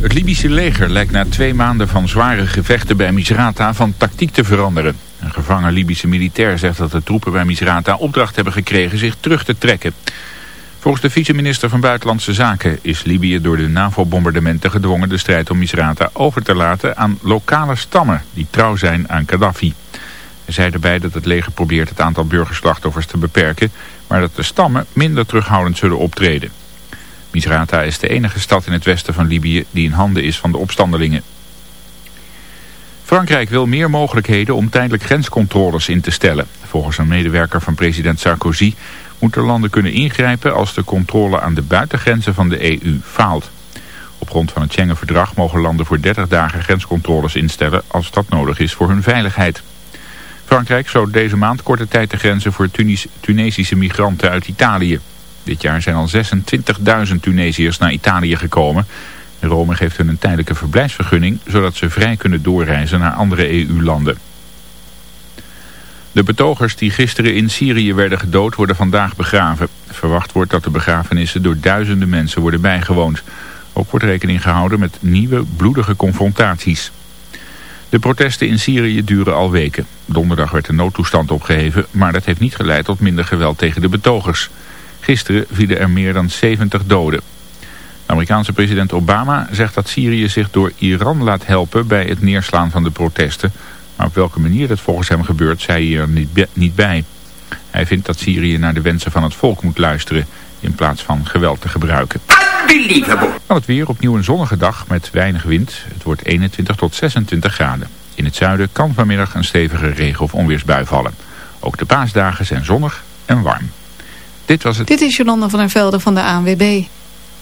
Het Libische leger lijkt na twee maanden van zware gevechten bij Misrata van tactiek te veranderen. Een gevangen Libische militair zegt dat de troepen bij Misrata opdracht hebben gekregen zich terug te trekken. Volgens de vice-minister van Buitenlandse Zaken is Libië door de NAVO-bombardementen gedwongen de strijd om Misrata over te laten aan lokale stammen die trouw zijn aan Gaddafi. Hij zei erbij dat het leger probeert het aantal burgerslachtoffers te beperken, maar dat de stammen minder terughoudend zullen optreden. Misrata is de enige stad in het westen van Libië die in handen is van de opstandelingen. Frankrijk wil meer mogelijkheden om tijdelijk grenscontroles in te stellen. Volgens een medewerker van president Sarkozy moeten landen kunnen ingrijpen als de controle aan de buitengrenzen van de EU faalt. Op grond van het Schengen-verdrag mogen landen voor 30 dagen grenscontroles instellen als dat nodig is voor hun veiligheid. Frankrijk zou deze maand korte tijd de grenzen voor Tunesische migranten uit Italië. Dit jaar zijn al 26.000 Tunesiërs naar Italië gekomen. Rome geeft hun een tijdelijke verblijfsvergunning, zodat ze vrij kunnen doorreizen naar andere EU-landen. De betogers die gisteren in Syrië werden gedood worden vandaag begraven. Verwacht wordt dat de begrafenissen door duizenden mensen worden bijgewoond. Ook wordt rekening gehouden met nieuwe bloedige confrontaties. De protesten in Syrië duren al weken. Donderdag werd de noodtoestand opgeheven, maar dat heeft niet geleid tot minder geweld tegen de betogers. Gisteren vielen er meer dan 70 doden. De Amerikaanse president Obama zegt dat Syrië zich door Iran laat helpen bij het neerslaan van de protesten. Maar op welke manier dat volgens hem gebeurt, zei hij er niet bij. Hij vindt dat Syrië naar de wensen van het volk moet luisteren in plaats van geweld te gebruiken. Dan het weer opnieuw een zonnige dag met weinig wind. Het wordt 21 tot 26 graden. In het zuiden kan vanmiddag een stevige regen- of onweersbui vallen. Ook de paasdagen zijn zonnig en warm. Dit was het. Dit is Jolanda van der Velde van de ANWB.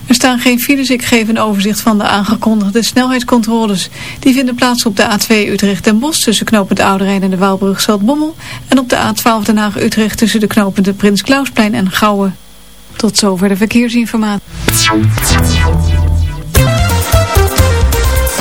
Er staan geen files, ik geef een overzicht van de aangekondigde snelheidscontroles. Die vinden plaats op de A2 Utrecht-Den Bosch tussen knooppunt Ouderijn en de Waalbrug Zaltbommel. En op de A12 Den Haag-Utrecht tussen de knopende Prins Klausplein en Gouwen. Tot zover de verkeersinformatie.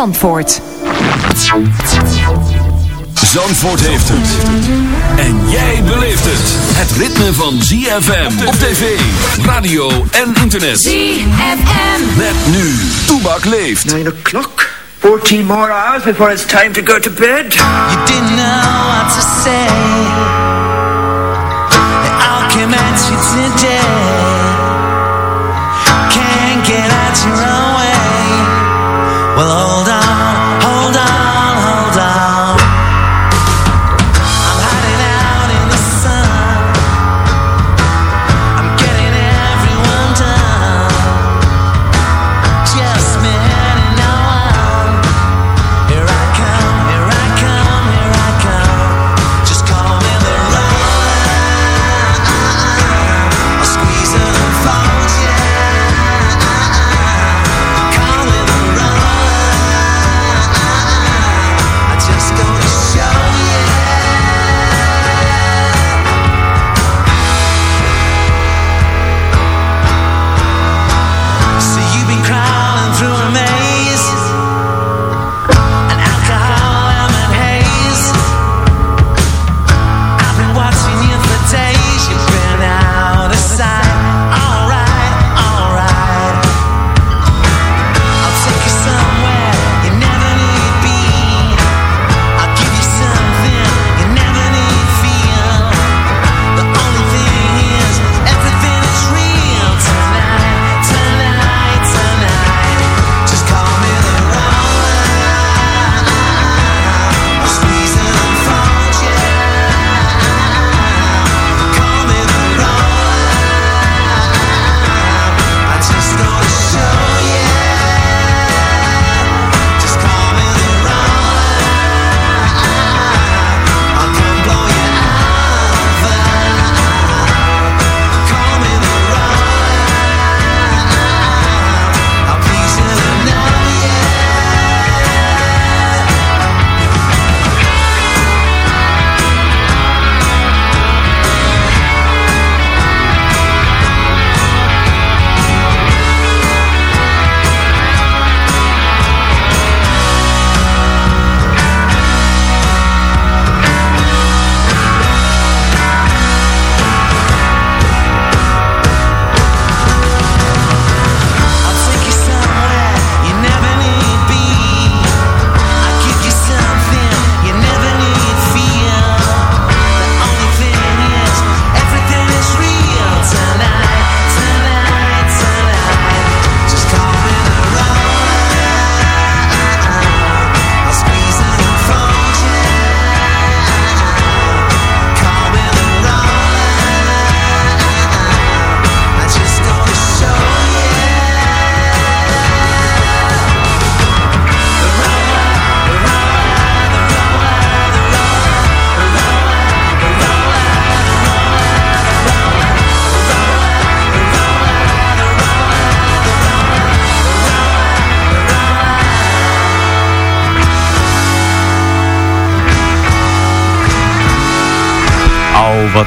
Zandvoort. Zandvoort heeft het. En jij beleeft het. Het ritme van ZFM op tv, radio en internet. ZFM. Met nu. Toebak leeft. 9 o'clock. 14 more hours before it's time to go to bed. You didn't know what to say. I'll come at you today.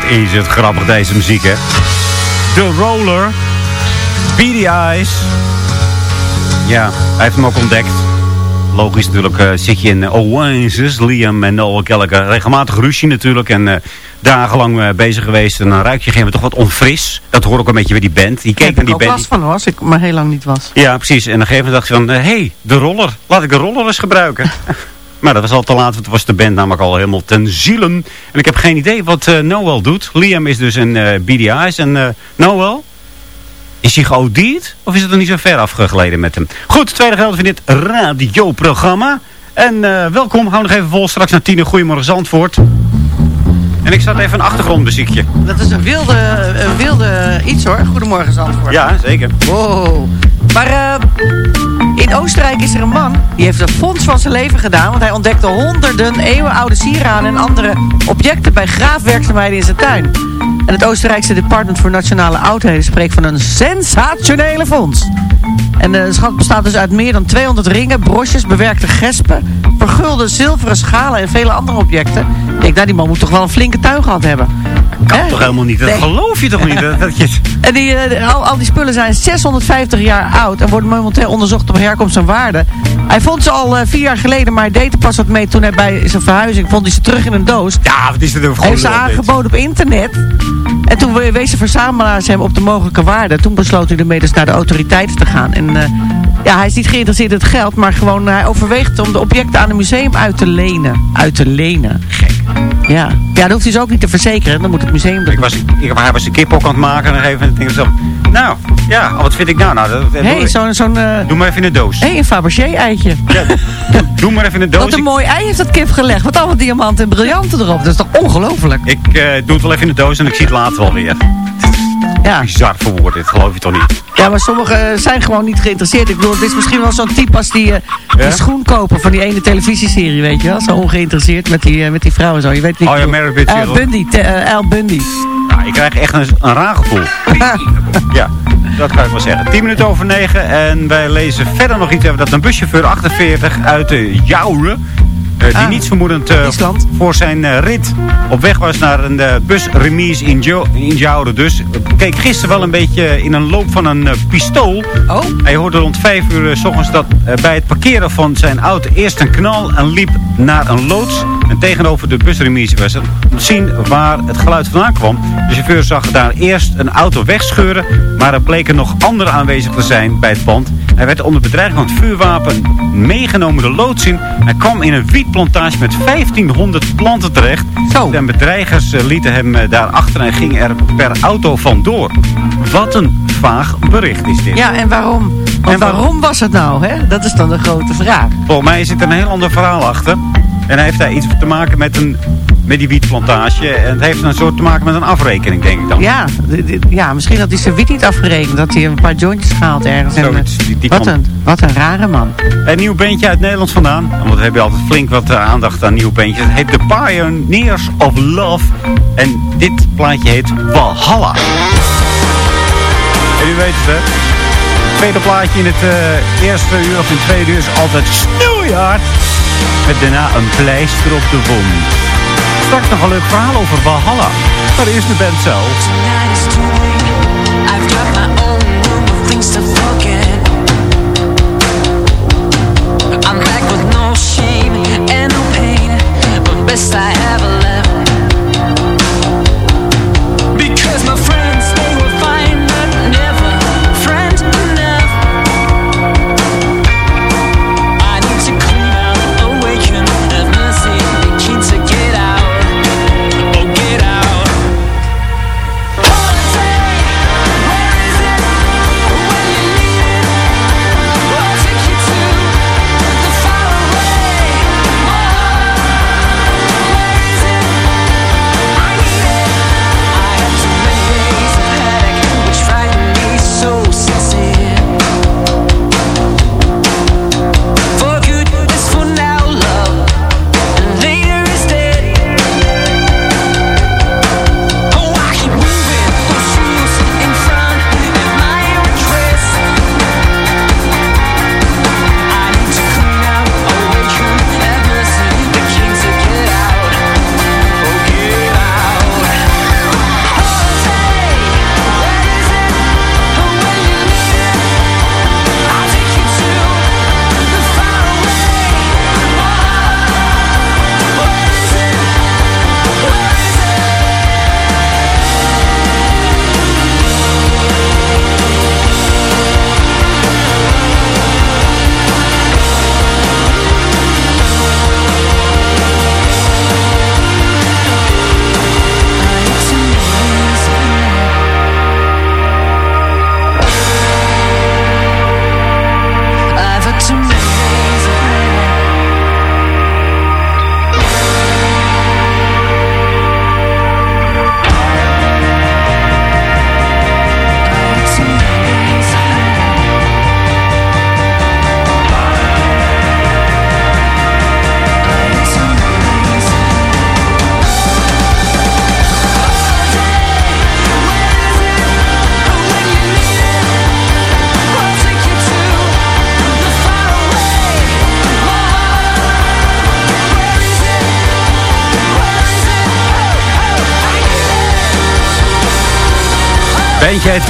Is het grappig deze muziek, hè? The Roller. Beady Eyes. Ja, hij heeft hem ook ontdekt. Logisch natuurlijk uh, zit je in Oasis, Liam en Noel Kelleker. Regelmatig ruzie natuurlijk en uh, dagenlang uh, bezig geweest. En dan ruik je geen toch wat onfris. Dat hoor ik een beetje bij die band. Die keek naar die band. Ik last van was, ik maar heel lang niet was. Ja, precies. En op een gegeven moment dacht je van, hé, hey, de roller. Laat ik de roller eens gebruiken. maar dat was al te laat, want was de band namelijk al helemaal ten zielen. En ik heb geen idee wat Noel doet. Liam is dus een BDI's en Noel... Is hij geodierd? Of is het er niet zo ver afgeleden met hem? Goed, tweede gedeelte van dit radioprogramma. En uh, welkom, hou nog even vol. Straks naar tien Goedemorgen Zandvoort. En ik zat even een achtergrondmuziekje. Dat is een wilde, een wilde iets hoor. Goedemorgen Zandvoort. Ja, zeker. Wow. Maar uh, in Oostenrijk is er een man, die heeft een fonds van zijn leven gedaan. Want hij ontdekte honderden eeuwenoude sieraden en andere objecten bij graafwerkzaamheden in zijn tuin. En het Oostenrijkse Department voor Nationale Oudheden spreekt van een sensationele fonds. En de schat bestaat dus uit meer dan 200 ringen, brosjes, bewerkte gespen, vergulde zilveren schalen en vele andere objecten. Ik denk, nou die man moet toch wel een flinke tuin gehad hebben. Dat kan toch helemaal niet? Dat geloof je toch niet? dat je... En die, uh, al, al, die spullen zijn 650 jaar oud en worden momenteel onderzocht op herkomst en waarde. Hij vond ze al uh, vier jaar geleden, maar hij deed er pas wat mee toen hij bij zijn verhuizing vond hij ze terug in een doos. Ja, wat is er Hij heeft ze aangeboden op internet. En toen wezen verzamelaars hem op de mogelijke waarde. Toen besloot hij ermee dus naar de autoriteiten te gaan. En uh, ja, hij is niet geïnteresseerd in het geld, maar gewoon hij overweegt om de objecten aan een museum uit te lenen. Uit te lenen. Gek. Ja. ja, dat hoeft hij dus ook niet te verzekeren. Dan moet het museum Ik was, ik, hij was een kip ook aan het maken en even denk zo. Nou, ja, wat vind ik nou? nou dat, hey, zo'n... zo'n uh, doe maar even in de doos. Hé, hey, een Fabergé eitje. Ja, doe, maar even in de doos. Wat een mooi ei heeft dat kip gelegd. Wat allemaal diamanten en briljanten erop. Dat is toch ongelooflijk? Ik uh, doe het wel even in de doos en ik zie het later wel weer. Ja. Bizar verwoord, dit geloof je toch niet? Ja, maar sommigen zijn gewoon niet geïnteresseerd. Ik bedoel, het is misschien wel zo'n type als die, uh, die ja? schoen kopen van die ene televisieserie, weet je wel. Zo ongeïnteresseerd met die, uh, met die vrouw en zo. Je weet niet. Oh ja, Meredith Al Bundy, uh, Al Bundy. Nou, ik krijg echt een, een raar gevoel. ja, dat kan ik wel zeggen. 10 minuten over 9 en wij lezen verder nog iets over dat een buschauffeur 48 uit de Jouren uh, die ah, niets vermoedend uh, voor zijn uh, rit op weg was naar een busremise in, jo in Jouren. Dus keek gisteren wel een beetje in een loop van een pistool. Oh. Hij hoorde rond 5 uur s ochtends dat bij het parkeren van zijn auto eerst een knal en liep naar een loods. En tegenover de busremise was het om te zien waar het geluid vandaan kwam. De chauffeur zag daar eerst een auto wegscheuren, maar er bleken nog anderen aanwezig te zijn bij het pand. Hij werd onder bedreiging van het vuurwapen meegenomen de loods in. Hij kwam in een wietplantage met 1500 planten terecht. Zo. En bedreigers lieten hem daar achter en gingen er per auto vandoor. Wat een vaag bericht is dit. Ja, en waarom? Want en waarom was het nou, hè? Dat is dan de grote vraag. Volgens mij zit er een heel ander verhaal achter. En hij heeft daar iets te maken met, een, met die wietplantage. En het heeft een soort te maken met een afrekening, denk ik dan. Ja, ja misschien had hij zijn wiet niet afgerekend. Dat hij een paar jointjes gehaald ergens. Zoiets, die, die wat, een, wat een rare man. Een nieuw bandje uit Nederland vandaan. Want we hebben altijd flink wat uh, aandacht aan nieuwe bandjes. Het heet The Pioneers of Love. En dit plaatje heet Valhalla. En u weet het, hè? Tweede plaatje in het uh, eerste uur of in het tweede uur is altijd snoeihard. Met daarna een pleister op de wond. Straks nog een leuk verhaal over Valhalla. Maar eerst de band zelf.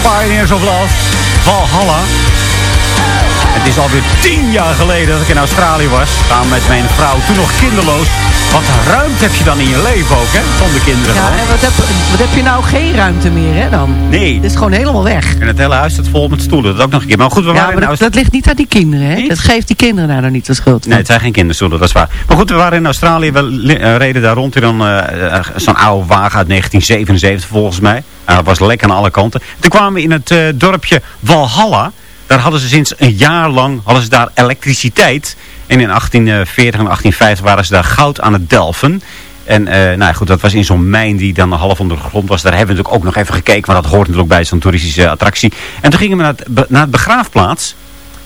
Pioneers of Love. Valhalla. Het is alweer tien jaar geleden dat ik in Australië was. Samen met mijn vrouw, toen nog kinderloos. Wat ruimte heb je dan in je leven ook, hè? Zonder kinderen. Ja, en wat heb, wat heb je nou geen ruimte meer, hè, dan? Nee. Het is gewoon helemaal weg. En het hele huis staat vol met stoelen. Dat ook nog een keer. Maar goed, we Ja, waren maar in dat, Australië. dat ligt niet aan die kinderen, hè? Niet? Dat geeft die kinderen daar nou niet de schuld van. Nee, het zijn geen kinderstoelen, dat is waar. Maar goed, we waren in Australië. We eh, reden daar rond in dan eh, eh, zo'n oude wagen uit 1977 volgens mij. Uh, het was lek aan alle kanten. Toen kwamen we in het dorpje Valhalla. Daar hadden ze sinds een jaar lang hadden ze daar elektriciteit. En in 1840 en 1850 waren ze daar goud aan het delven. En eh, nou ja, goed, dat was in zo'n mijn die dan half onder de grond was. Daar hebben we natuurlijk ook nog even gekeken. Maar dat hoort natuurlijk bij zo'n toeristische attractie. En toen gingen we naar het, naar het begraafplaats.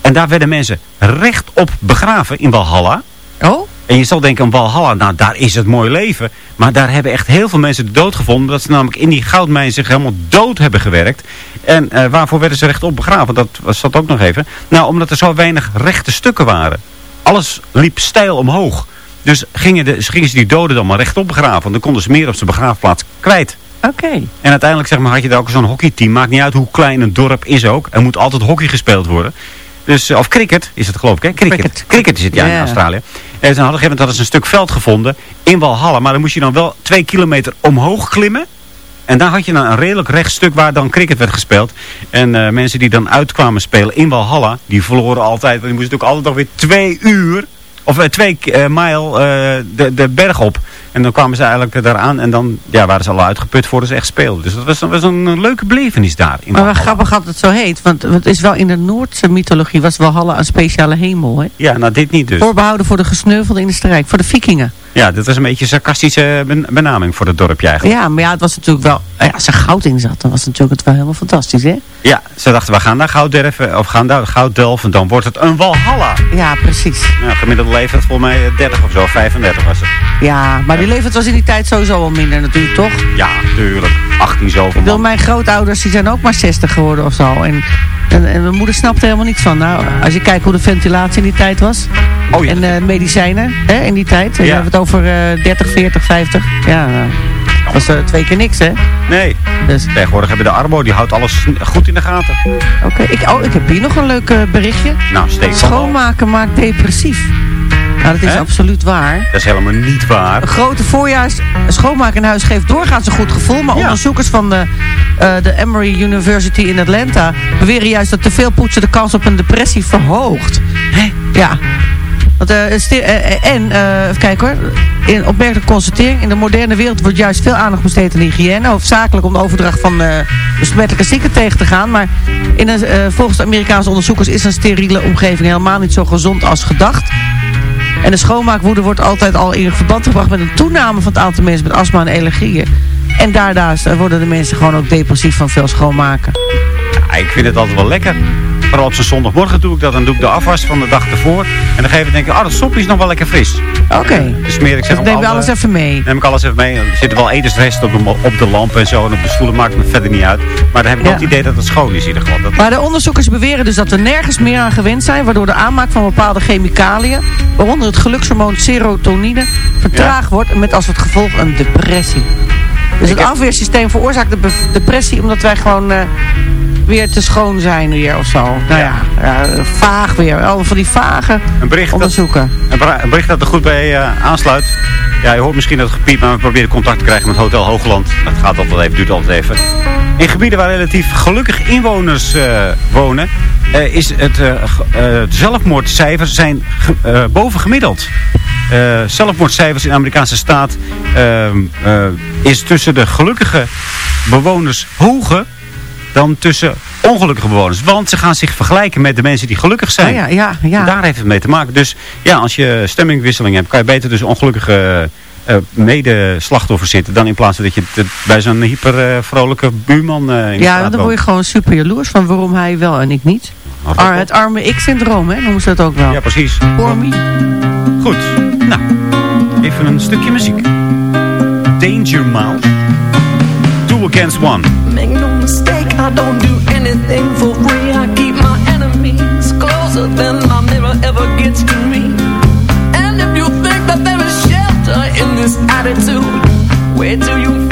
En daar werden mensen rechtop begraven in Valhalla. Oh? En je zal denken aan Valhalla, nou daar is het mooi leven. Maar daar hebben echt heel veel mensen de dood gevonden. Omdat ze namelijk in die goudmijn zich helemaal dood hebben gewerkt. En eh, waarvoor werden ze rechtop begraven? Dat was dat ook nog even. Nou, omdat er zo weinig rechte stukken waren. Alles liep steil omhoog. Dus gingen, de, gingen ze die doden dan maar rechtop begraven. Want dan konden ze meer op zijn begraafplaats kwijt. Oké. En uiteindelijk zeg maar, had je daar ook zo'n hockeyteam. Maakt niet uit hoe klein een dorp is ook. Er moet altijd hockey gespeeld worden. Dus, eh, of cricket is het geloof ik, hè? Cricket. Cricket. Cricket is het, ja, in. Australië. En ze hadden op een gegeven moment hadden ze een stuk veld gevonden in Valhalla. Maar dan moest je dan wel twee kilometer omhoog klimmen. En daar had je dan een redelijk recht stuk waar dan cricket werd gespeeld. En eh, mensen die dan uitkwamen spelen in Valhalla, die verloren altijd. Want die moesten ook altijd nog weer twee uur, of eh, twee eh, mijl de, de berg op. En dan kwamen ze eigenlijk daaraan en dan ja, waren ze al uitgeput voordat ze echt speelden. Dus dat was, was een leuke belevenis daar. In Maar Valhalla. grappig dat het zo heet. Want het is wel in de Noordse mythologie was Valhalla een speciale hemel, hè? Ja, nou dit niet dus. Voorbehouden voor de gesneuvelden in de strijd. Voor de vikingen. Ja, dit was een beetje een sarcastische ben- benaming voor het dorpje eigenlijk. Ja, maar ja, het was natuurlijk wel... Ja, als er goud in zat, dan was het natuurlijk het wel helemaal fantastisch, hè? Ja, ze dachten we gaan daar goud derven, of gaan daar goud delven, dan wordt het een Valhalla. Ja, precies. Nou, gemiddelde leeftijd volgens mij eh, 30 of zo, 35 was het. Ja, maar die leeftijd was in die tijd sowieso al minder natuurlijk, toch? Ja, tuurlijk. 18 zoveel Ik wil mijn grootouders, die zijn ook maar 60 geworden of zo. En, en, en mijn moeder snapte er helemaal niets van. Nou, als je kijkt hoe de ventilatie in die tijd was. Oh ja. En medicijnen hè, in die tijd. En Ja. Je hebt het over eh 30, 40, 50. Ja, nou, dat was eh, twee keer niks, hè? Nee, Dus, tegenwoordig hebben we de Arbo, die houdt alles goed in de gaten. oké. Ik, oh, ik heb hier nog een leuk eh, berichtje. Nou. Schoonmaken maakt depressief. Nou, dat is absoluut waar. Dat is helemaal niet waar. Een grote voorjaars schoonmaak in huis geeft doorgaans een goed gevoel. Maar Ja. onderzoekers van de, eh, de Emory University in Atlanta beweren juist dat te veel poetsen de kans op een depressie verhoogt. Hè? Ja. Want, eh, eh, en, eh, even kijken hoor. In opmerkelijke constatering. In de moderne wereld wordt juist veel aandacht besteed aan hygiëne. Hoofdzakelijk om de overdracht van eh, besmettelijke ziekten tegen te gaan. Maar in een, volgens de Amerikaanse onderzoekers is een steriele omgeving helemaal niet zo gezond als gedacht. En de schoonmaakwoede wordt altijd al in verband gebracht met een toename van het aantal mensen met astma en allergieën. En daarnaast eh, worden de mensen gewoon ook depressief van veel schoonmaken. Ja, ik vind het altijd wel lekker. Vooral op zo'n zondagmorgen doe ik dat. Dan doe ik de afwas van de dag ervoor. En dan geef ik denk ik, ah, dat sopje is nog wel lekker fris. Oké. Dus smeer ik zeg Dus neem je alle- alles even mee. neem ik alles even mee. Er zitten wel etensresten op de, op de lamp en zo. En op de stoelen maakt het verder niet uit. Maar dan heb ik Ja. ook het idee dat het schoon is in ieder geval. Dat, Maar de onderzoekers beweren dus dat we nergens meer aan gewend zijn... waardoor de aanmaak van bepaalde chemicaliën... waaronder het gelukshormoon serotonine... vertraagd wordt met als het gevolg een depressie. Dus het heb- afweersysteem veroorzaakt de depressie... omdat wij gewoon eh, weer te schoon zijn weer of zo. Nou ja, ja, vaag weer. Al van die vage een, bericht dat, onderzoeken. een, bra- een bericht dat er goed bij eh, aansluit. Ja, je hoort misschien dat het gepiep, maar we proberen contact te krijgen met Hotel Hoogland. Dat gaat altijd even, duurt altijd even. In gebieden waar relatief gelukkig inwoners eh, wonen... eh, is het eh, zelfmoordcijfers zijn ge- eh, boven gemiddeld. Eh, zelfmoordcijfers in de Amerikaanse staat ehm, eh, is tussen de gelukkige bewoners hoger dan tussen ongelukkige bewoners. Want ze gaan zich vergelijken met de mensen die gelukkig zijn. Oh ja, ja, ja. Daar heeft het mee te maken. Dus ja, als je stemmingwisseling hebt, kan je beter dus ongelukkige eh, medeslachtoffers zitten. Dan in plaats van dat je bij zo'n hyper vrolijke buurman eh, in Ja, dan word je woont. gewoon super jaloers van waarom hij wel en ik niet. Ar, het arme ik-syndroom, hè, noemen ze dat ook wel. Ja, precies. Me. Goed. Nou, even een stukje muziek. Danger Mouse. Against One. Make no mistake, I don't do anything for free. I keep my enemies closer than my mirror ever gets to me. And if you think that there is shelter in this attitude, where do you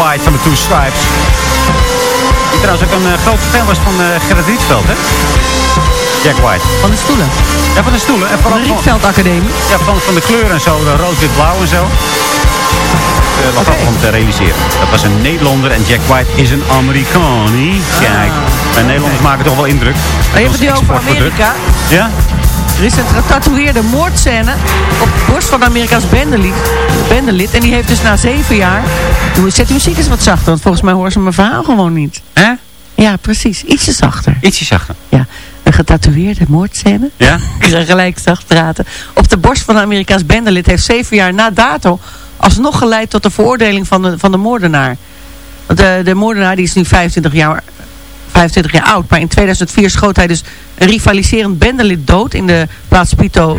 White van de Two Stripes. Die trouwens ook een eh, grote fan was van eh Gerrit Rietveld, hè? Jack White. Van de stoelen. Ja, van de stoelen. En Van de Rietveld Academie. ja, van, van de kleuren en zo. de rood, wit, blauw en zo. Uh, wat Oké. om te realiseren. Dat was een Nederlander en Jack White is een Amerikaan. Kijk, en Nederlanders maken toch wel indruk. Maar je hebt het nu over. Amerika. Ja? Er is een getatoeëerde moordscène op de borst van een Amerikaans bendelid. bendelid. En die heeft dus na zeven jaar... Zet de muziek eens wat zachter, want volgens mij horen ze mijn verhaal gewoon niet. Hè? Ja, precies. Ietsje zachter. Ietsje zachter. Ja, een getatoeëerde moordscène. Ja? Ik ga gelijk zacht praten. Op de borst van een Amerikaans bendelid heeft zeven jaar na dato alsnog geleid tot de veroordeling van de, van de moordenaar. Want De, de moordenaar die is nu 25 jaar, 25 jaar oud. Maar in 2004 schoot hij dus een rivaliserend bendelid dood in de plaats Pico,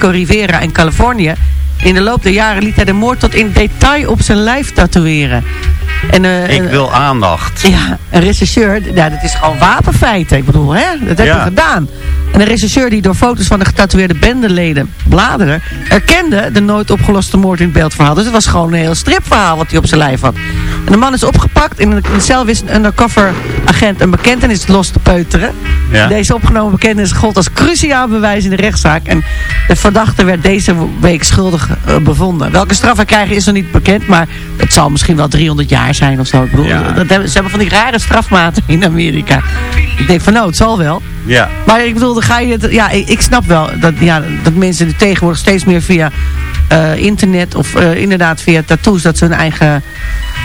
Rivera in Californië. In de loop der jaren liet hij de moord tot in detail op zijn lijf tatoeëren. En, eh, Ik een- wil aandacht. Ja, een rechercheur, ja, dat is gewoon wapenfeiten. Ik bedoel, hè, dat heb Ja. je gedaan. En een rechercheur die door foto's van de getatoeëerde bendeleden bladeren... erkende de nooit opgeloste moord in het beeldverhaal. Dus het was gewoon een heel stripverhaal wat hij op zijn lijf had. En de man is opgepakt. In de in de cel wist een undercover agent een bekentenis los te peuteren. Ja. Deze opgenomen bekentenis gold als cruciaal bewijs in de rechtszaak. En de verdachte werd deze week schuldig eh, bevonden. Welke straf hij krijgt is nog niet bekend. Maar het zal misschien wel 300 jaar zijn of zo. Ik bedoel, Ja. dat hebben, ze hebben van die rare strafmaten in Amerika. Ik denk van nou, het zal wel. Ja. Maar ik bedoel, dan ga je het, ja, ik, ik snap wel dat, ja, dat mensen tegenwoordig steeds meer via eh, internet of eh, inderdaad via tattoos dat ze hun eigen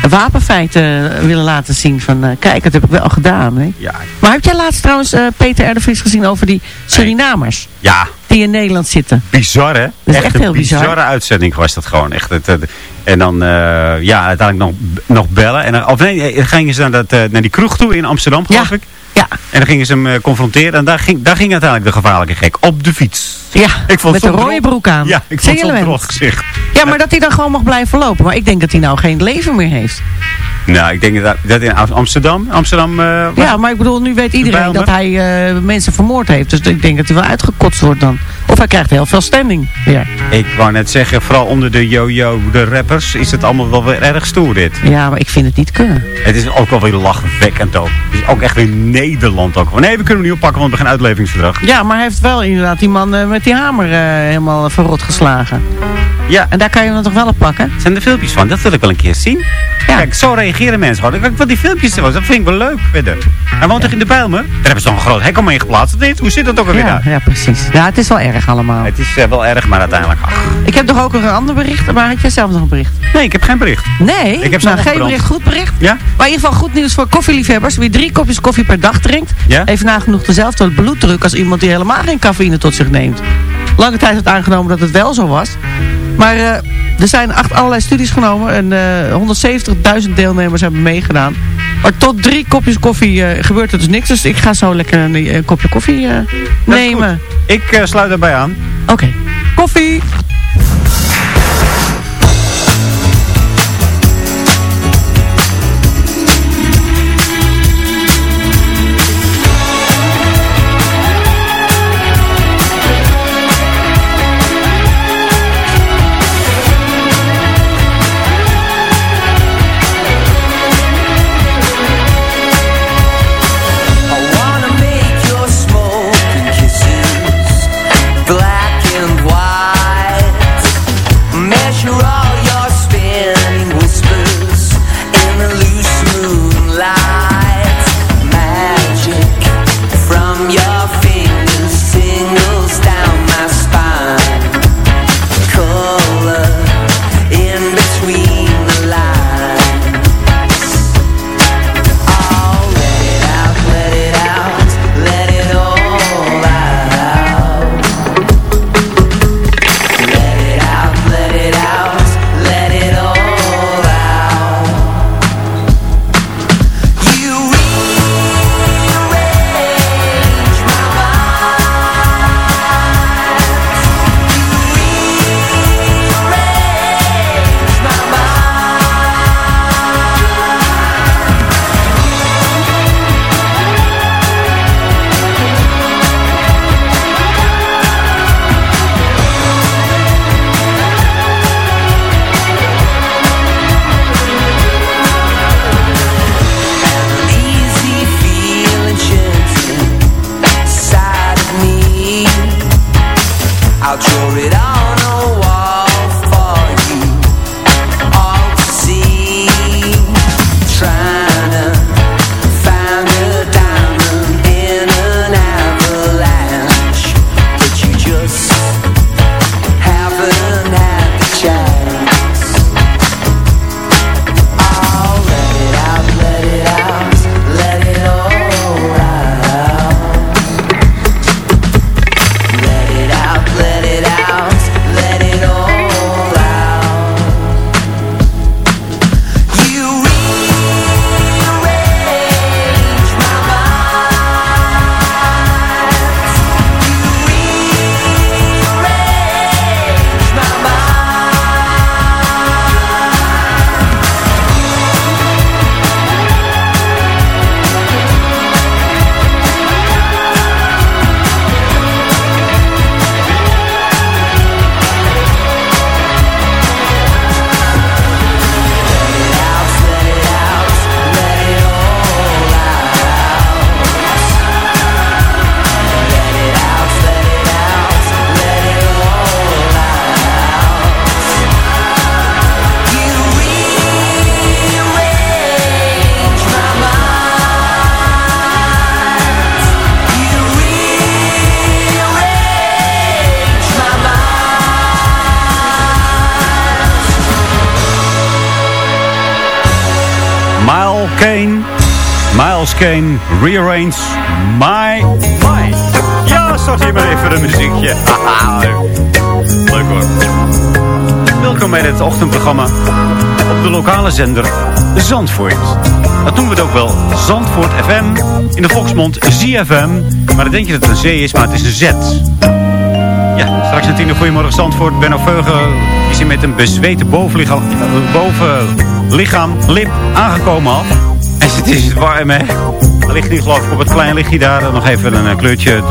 wapenfeiten eh, willen laten zien. Van eh, kijk, dat heb ik wel gedaan. Hè? Ja. Maar heb jij laatst trouwens eh, Peter Erdevries gezien over die Surinamers Ja, die in Nederland zitten? bizar hè? is echt een heel bizar. bizarre uitzending was dat gewoon. Echt, het, het- en dan, ja, uiteindelijk nog, nog bellen. En of nee, gingen ze naar, dat, naar die kroeg toe in Amsterdam, geloof Ja. ik. Ja, En dan gingen ze hem eh, confronteren. En daar ging, daar ging uiteindelijk de gevaarlijke gek. Op de fiets. ja Ik vond met een rode broek aan. Ja, ik vond het zo'n drol gezicht. Ja, maar dat hij dan gewoon mag blijven lopen. Maar ik denk dat hij nou geen leven meer heeft. Nou, ik denk dat, dat in Amsterdam... Amsterdam eh, Ja, maar ik bedoel, nu weet iedereen dat hij eh, mensen vermoord heeft. Dus ik denk dat hij wel uitgekotst wordt dan. Of hij krijgt heel veel standing weer. Ik wou net zeggen, vooral onder de yo-yo, de rappers, is het allemaal wel weer erg stoer dit. Ja, maar ik vind het niet kunnen. Het is ook wel weer lachwekkend ook. Het is ook echt weer Nederland ook. Nee, we kunnen hem niet oppakken, want we hebben geen uitlevingsverdrag. Ja, maar hij heeft wel inderdaad die man eh, met die hamer helemaal verrot geslagen. Ja, En daar kan je hem toch wel op pakken? zijn er filmpjes van? Dat wil ik wel een keer zien. Ja. Kijk, zo reageren mensen gewoon. Kijk, wat die filmpjes was, dat vind ik wel leuk verder. Hij woont toch in de Bijlmer? Daar hebben ze een groot hek omheen geplaatst. Dit, hoe zit dat ook alweer Ja, ja, precies. Ja, het is wel erg allemaal. Het is eh, wel erg, maar uiteindelijk... Ach, Ik heb toch ook nog een ander bericht, maar had jij zelf nog een bericht? nee, ik heb geen bericht. Nee, Ik heb nou, geen bericht, goed bericht. Ja? Maar in ieder geval goed nieuws voor koffieliefhebbers. Wie drie kopjes koffie per dag drinkt, Ja? heeft nagenoeg dezelfde bloeddruk als iemand die helemaal geen cafeïne tot zich neemt. Lange tijd werd aangenomen dat het wel zo was. Maar eh, er zijn acht allerlei studies genomen en eh 170.000 deelnemers hebben meegedaan. Maar tot drie kopjes koffie eh, gebeurt er dus niks. Dus ik ga zo lekker een, eh, kopje koffie eh, nemen. Ik eh, sluit daarbij aan. Oké, koffie! Kane, Rearrange My Mind. Ja, start hier maar even een muziekje. Haha, Leuk hoor. Welkom bij het ochtendprogramma op de lokale zender Zandvoort. Dat noemen we het ook wel Zandvoort FM. In de volksmond ZFM. Maar dan denk je dat het een Z is, maar het is een Z. Ja, straks een tiende Goedemorgen Zandvoort. Benno Veugen is hier met een bezweten bovenlichaam, bovenlichaam lip aangekomen al. Het is warm, hè. Er ligt nu geloof ik op het klein lichtje daar nog even een eh, kleurtje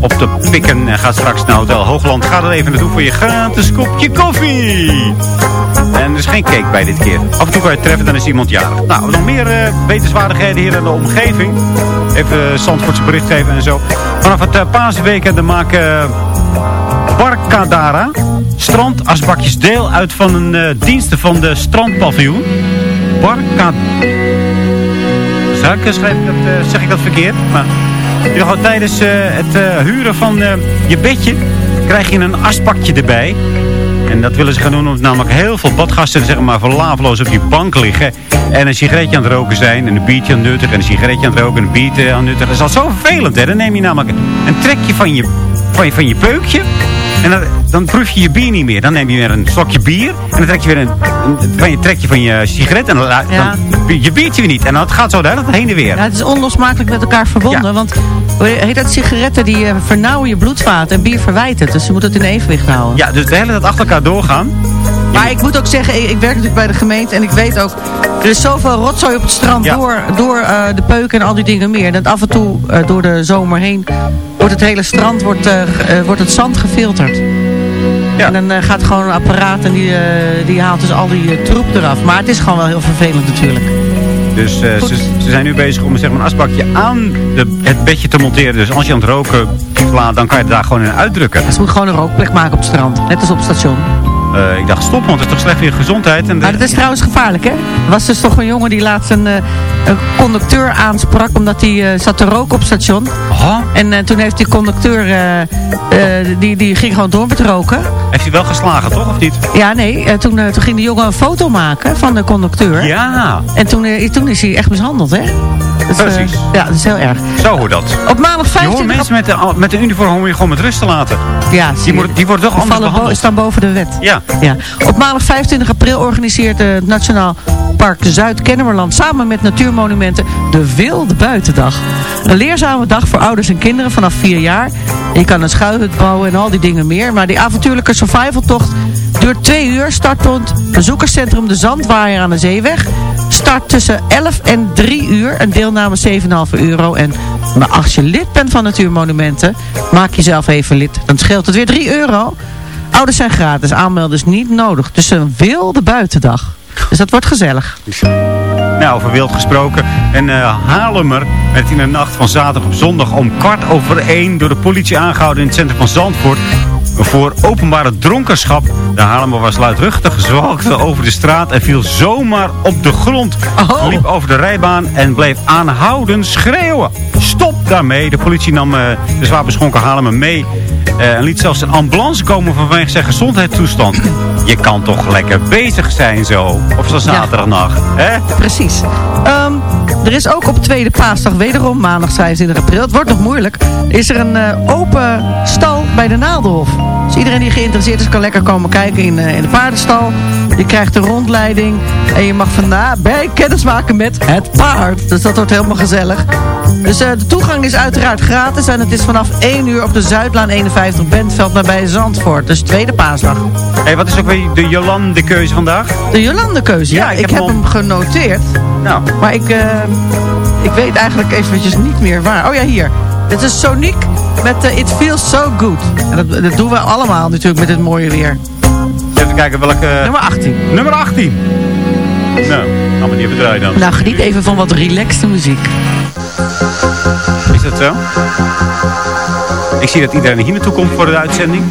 op te pikken. En gaat straks naar Hotel Hoogland. Ga er even naartoe voor je gratis kopje koffie. En er is geen cake bij dit keer. Af en toe kan je het treffen, dan is iemand jarig. Nou, nog meer uh, wetenswaardigheden hier in de omgeving. Even Zandvoortse bericht geven en zo. Vanaf het uh, paasweekend maken uh, Barkadara strandasbakjes deel uit van een uh, diensten van de strandpaviljoen. Barkadara. Schrijf ik dat, uh, zeg ik dat verkeerd? Maar in ieder geval tijdens uh, het uh, huren van je bedje krijg je een asbakje erbij. En dat willen ze gaan doen omdat namelijk heel veel badgasten zeg maar verlaafloos op die bank liggen. En een sigaretje aan het roken zijn en een biertje aan het. En een sigaretje aan het roken en een biertje aan het. Dat is al zo vervelend hè. Dan neem je namelijk een trekje van je, van je, van je peukje. En dan, dan proef je je bier niet meer. Dan neem je weer een slokje bier. En dan trek je weer een, een, van je, trek je van je sigaret. En dan, ja. dan je biertje weer niet. En dan gaat zo daar heen en weer. Ja, het is onlosmakelijk met elkaar verbonden. Ja. Want heet dat sigaretten die uh, vernauwen je bloedvaten. En bier verwijt het. Dus je moet het in evenwicht houden. Ja, dus de hele tijd achter elkaar doorgaan. Maar ik moet ook zeggen, ik, ik, werk natuurlijk bij de gemeente en ik weet ook... Er is zoveel rotzooi op het strand ja. door, door uh, de peuken en al die dingen meer. Dat af en toe uh, door de zomer heen wordt het hele strand, wordt, uh, wordt het zand gefilterd. Ja. En dan uh, gaat gewoon een apparaat en die, uh, die haalt dus al die uh, troep eraf. Maar het is gewoon wel heel vervelend natuurlijk. Dus ze, ze, zijn nu bezig om zeg maar, een asbakje aan de, het bedje te monteren. Dus als je aan het roken slaat, dan kan je het daar gewoon in uitdrukken. Ze moet gewoon een rookplek maken op het strand. Net als op het station. Uh, ik dacht stop, want het is toch slecht voor je gezondheid. En de... Maar dat is trouwens gevaarlijk, hè? Er was dus toch een jongen die laatst een, uh, een conducteur aansprak... omdat hij uh, zat te roken op het station. En toen heeft die conducteur... die, die ging gewoon door met roken. Heeft hij wel geslagen, toch? Of niet? Ja, nee. toen, toen ging de jongen een foto maken van de conducteur. Ja. En toen, toen is hij echt mishandeld, hè? Dus, Precies. ja, dat is heel erg. Zo hoort dat. Op maandag 15... Je hoort mensen met de, met de uniform je gewoon met rust te laten. Ja, die, worden, die worden toch anders behandeld. Bo staan boven de wet. Ja. ja. Op maandag 25 april organiseert het Nationaal Park Zuid-Kennemerland samen met Natuurmonumenten de Wilde Buitendag. Een leerzame dag voor ouders en kinderen vanaf 4 jaar. Je kan een schuilhut bouwen en al die dingen meer. Maar die avontuurlijke survivaltocht duurt 2 uur. Startpunt bezoekerscentrum De Zandwaaier aan de Zeeweg. Start tussen 11 en 3 uur. Een deelname 7,5 euro. En maar als je lid bent van Natuurmonumenten, maak jezelf even lid. Dan scheelt het weer 3 euro. Ouders zijn gratis, aanmelden is niet nodig. Dus een wilde buitendag. Dus dat wordt gezellig. Nou, over wild gesproken. Een uh, Haarlemmer werd in de nacht van zaterdag op zondag om kwart over één door de politie aangehouden in het centrum van Zandvoort voor openbare dronkenschap. De Haarlemmer was luidruchtig, zwalkte over de straat en viel zomaar op de grond. Oh. Liep over de rijbaan en bleef aanhoudend schreeuwen. Stop daarmee. De politie nam uh, de zwaar beschonken Haarlemmer mee. Uh, en liet zelfs een ambulance komen vanwege zijn gezondheidstoestand. Je kan toch lekker bezig zijn zo. Op zo'n zaterdagnacht. Ja. Hè? Precies. Um, er is ook op tweede paasdag wederom maandag 25 april. Het wordt nog moeilijk. Is er een uh, open stal bij de Naaldenhof. Dus iedereen die geïnteresseerd is kan lekker komen kijken in, uh, in de paardenstal. Je krijgt een rondleiding. En je mag vandaag bij kennis maken met het paard. Dus dat wordt helemaal gezellig. Dus uh, de toegang is uiteraard gratis. En het is vanaf 1 uur op de Zuidlaan 51 Bentveld nabij Zandvoort. Dus tweede paasdag. Hé, hey, wat is ook weer de Jolande keuze vandaag? De Jolande keuze, ja. ja ik, ik, heb, hem, genoteerd. Nou. Maar ik, uh, ik weet eigenlijk eventjes niet meer waar. Oh ja, hier. Het is Sonic met uh, It Feels So Good. En dat, dat doen we allemaal natuurlijk met dit mooie weer. Even kijken welke... Nummer 18. Nummer 18. Nou, gaan we die even draaien dan. Nou, geniet even van wat relaxte muziek. Is dat zo? Ik zie dat iedereen hier naartoe komt voor de uitzending.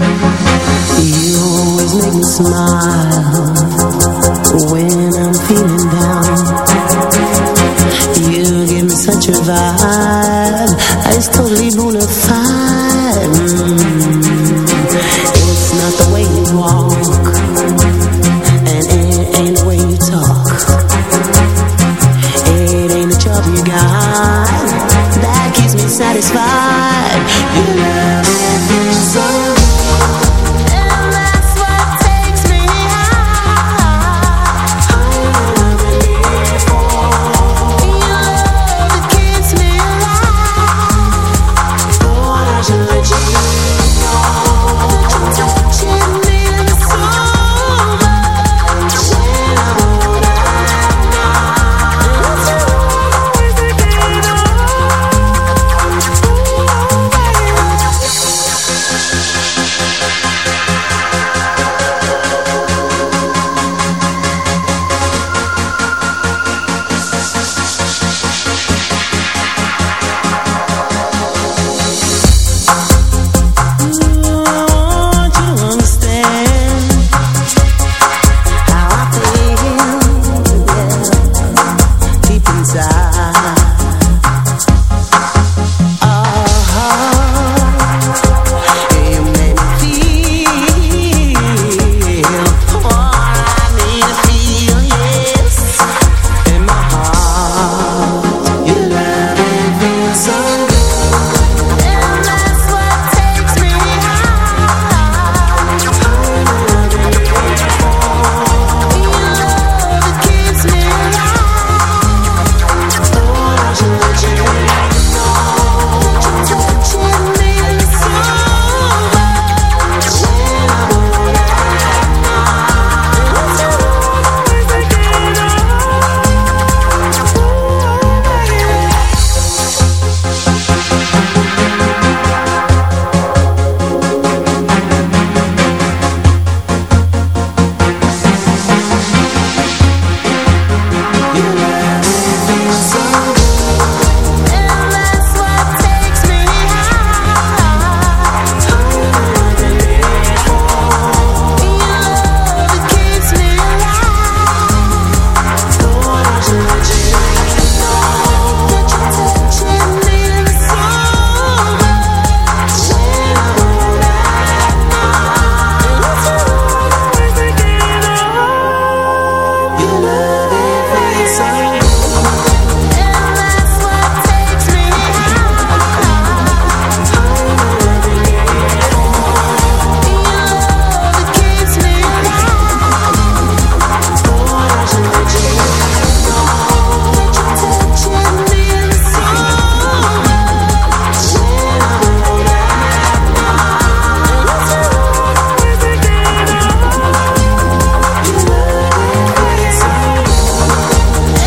You always make me smile When I'm feeling down You give me such a vibe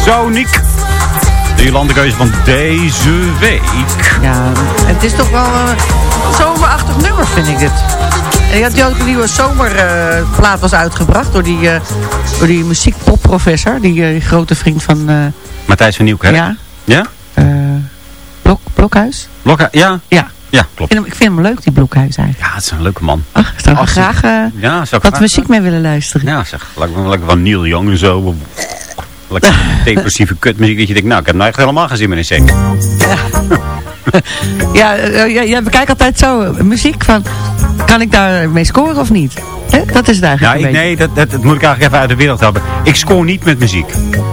Sonic. De Jolandekeuze van deze week. Ja, het is toch wel een zomerachtig nummer, vind ik het. En je had die ook een nieuwe zomerplaat was uitgebracht door die, eh door die muziekpopprofessor, die eh, grote vriend van... eh, Matthijs van Nieuwkerk. ja, Ja? Blok, Blokhuis? Blokka, ja? Ja. Ja, Ik klopt. vind, hem, ik vind hem leuk, die Blokhuis eigenlijk. Ja, het is een leuke man. Ach, ik zou Ach, graag Ja, zou ik wat graag- muziek mee willen luisteren. Ja, zeg. Lekker van Neil Young en zo. Lekker depressieve kutmuziek. Dat je denkt, nou, ik heb nou echt helemaal geen zin meer in seks. Ja, eh, ja, jij bekijkt altijd zo eh, muziek van, kan ik daar mee scoren of niet? Dat is het Ja, eigenlijk ik, een beetje. nee, dat, dat, dat moet ik eigenlijk even uit de wereld hebben. Ik score niet met muziek.